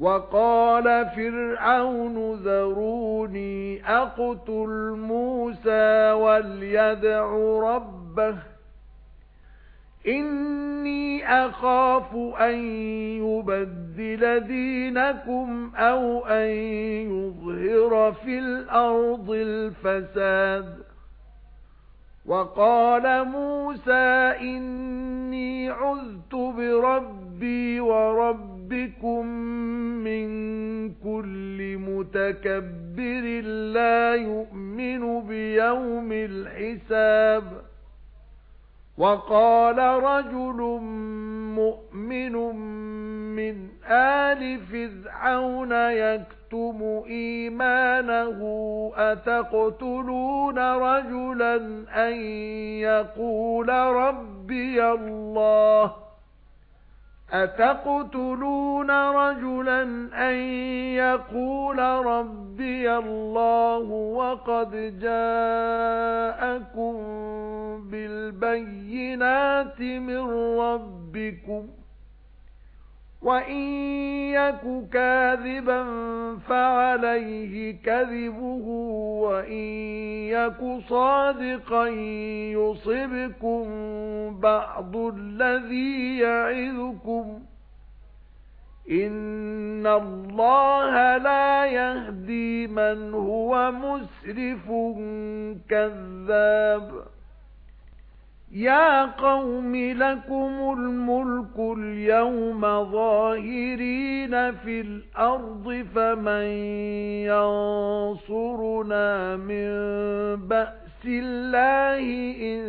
وَقَالَ فِرْعَوْنُ ذَرُونِي أَقْتُلْ مُوسَى وَلْيَدْعُ رَبَّهُ. إِنِّي أَخَافُ أَن يُبَدِّلَ دِينَكُمْ أَوْ أَن يُظْهِرَ فِي الْأَرْضِ الْفَسَادَ. وَقَالَ مُوسَى إِنِّي عُذْتُ بِرَبِّي وَرَبِّكُمْ مِنْ كُلِّ مُتَكَبِّرٍ لَّا يُؤْمِنُ بِيَوْمِ الْحِسَابِ وَقَالَ رَجُلٌ مُؤْمِنٌ مِنْ آلِ فِرْعَوْنَ يَكْتُمُ إِيمَانَهُ أَتَقْتُلُونَ رَجُلًا أَن يَقُولَ رَبِّيَ اللَّهُ أَتَقْتُلُونَ رَجُلًا أَن يَقُولَ رَبِّيَ اللَّهُ وَقَدْ جَاءَكُم بِالْبَيِّنَاتِ مِن رَّبِّكُمْ وَإِن يَكُ كَاذِبًا فَعَلَيْهِ كَذِبُهُ وَإِن يَكُ صَادِقًا يُصِبْكُم بَعْضُ الَّذِي يَعِدُكُمْ إِنَّ اللَّهَ لَا يَهْدِي مَنْ هُوَ مُسْرِفٌ كَذَّابٌ يَا قَوْمِ لَكُمُ الْمُلْكُ الْيَوْمَ ظَاهِرِينَ فِي الْأَرْضِ فَمَن يَنصُرُنَا مِن بَأْسِ اللَّهِ إِن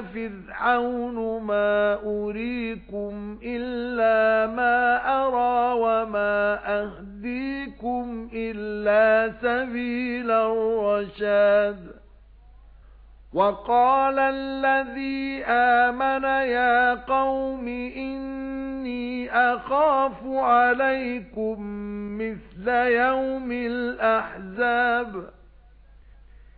فِرْعَوْنُ مَا أُرِيكُمْ إِلَّا مَا أَرَى وَمَا أَهْدِيكُمْ إِلَّا سَبِيلَ الرَّشَادِ وَقَالَ الَّذِي آمَنَ يَا قَوْمِ إِنِّي أَخَافُ عَلَيْكُمْ مِثْلَ يَوْمِ الْأَحْزَابِ